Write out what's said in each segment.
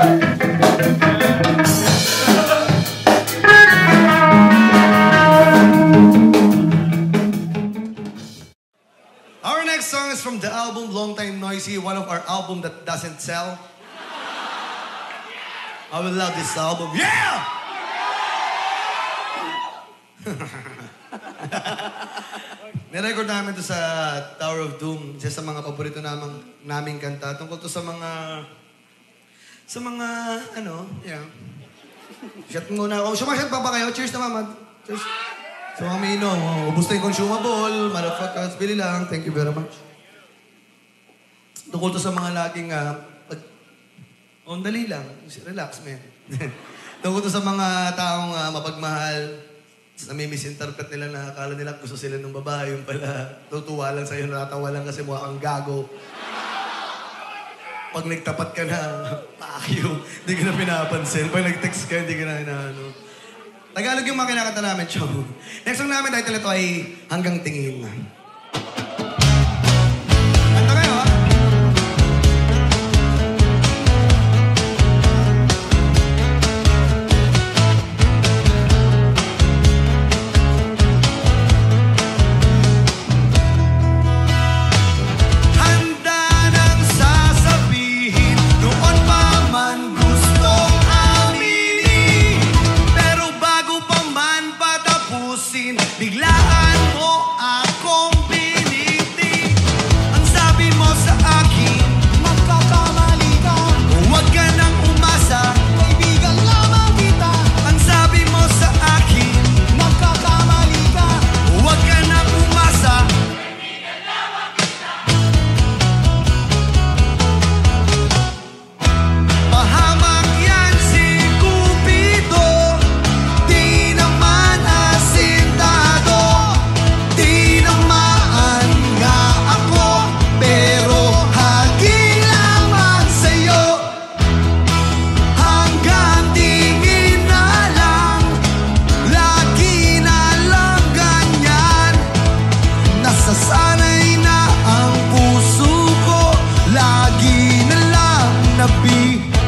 Our next song is from the album Long Time Noisy, one of our album that doesn't sell. I will love this album. Yeah! Nirecord namin to sa Tower of Doom. Isa sa mga paborito namang, naming kanta. Tungkol to sa mga... Sa mga, ano, yeah. Shot muna ako. Sumasyat pa ba kayo? Cheers naman. Cheers. Sa mga minom, oh, ubus na yung consumable. Motherfuckers, bili lang. Thank you very much. Tungkol to sa mga laging, ah, pag... Oh, dali lang. Relax, man. Tungkol to sa mga taong ah, mapagmahal, nami-misinterpret nila na akala nila gusto sila ng babae, yung pala tutuwa lang sa'yo, natatawa lang kasi mukha kang gago. Pag nagtapat ka na, pakyo, hindi ka na pinapansin. Pag nag-text ka, hindi ka na inaano. Tagalog yung mga kinakanta namin, Chow. Next song namin, title ito ay Hanggang Tingin.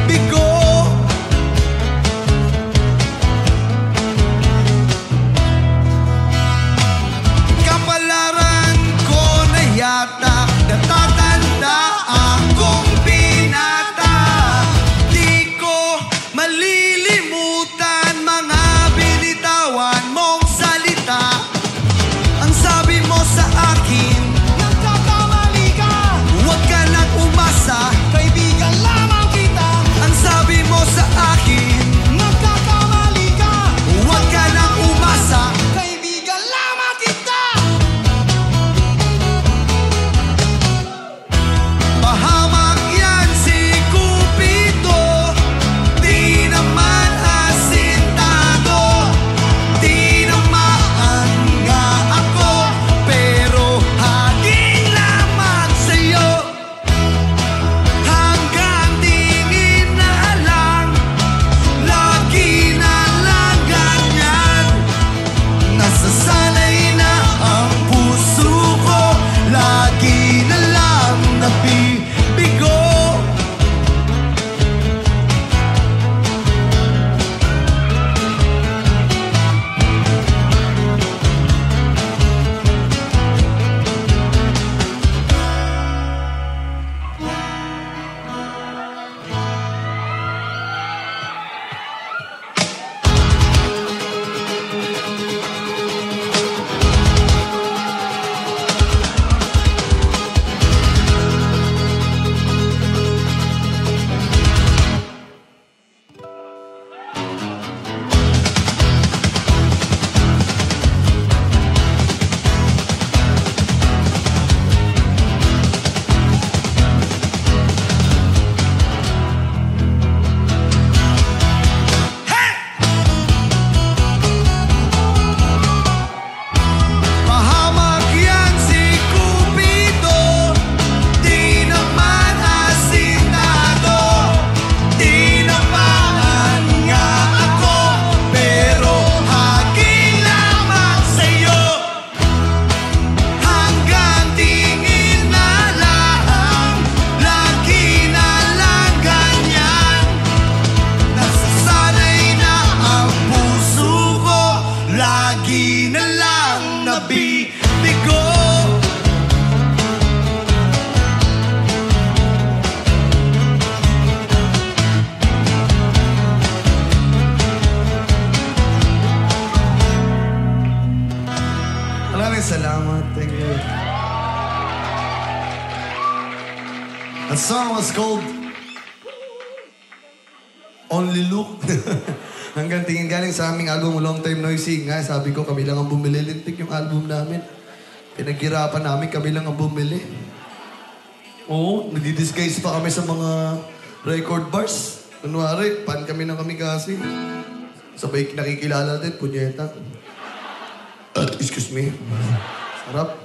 because Thank you. The song was called Only Look. Hanggang tingin galing sa aming album Long Time Noisy. Nga, sabi ko kami lang ang bumili. Lintik yung album namin. Pinaghirapan namin, kami lang ang bumili. Oo, nadidisguise pa kami sa mga record bars. Kunwari, pan kami ng kami kasi. Sabay nakikilala din, punyeta. Uh, excuse me. What up?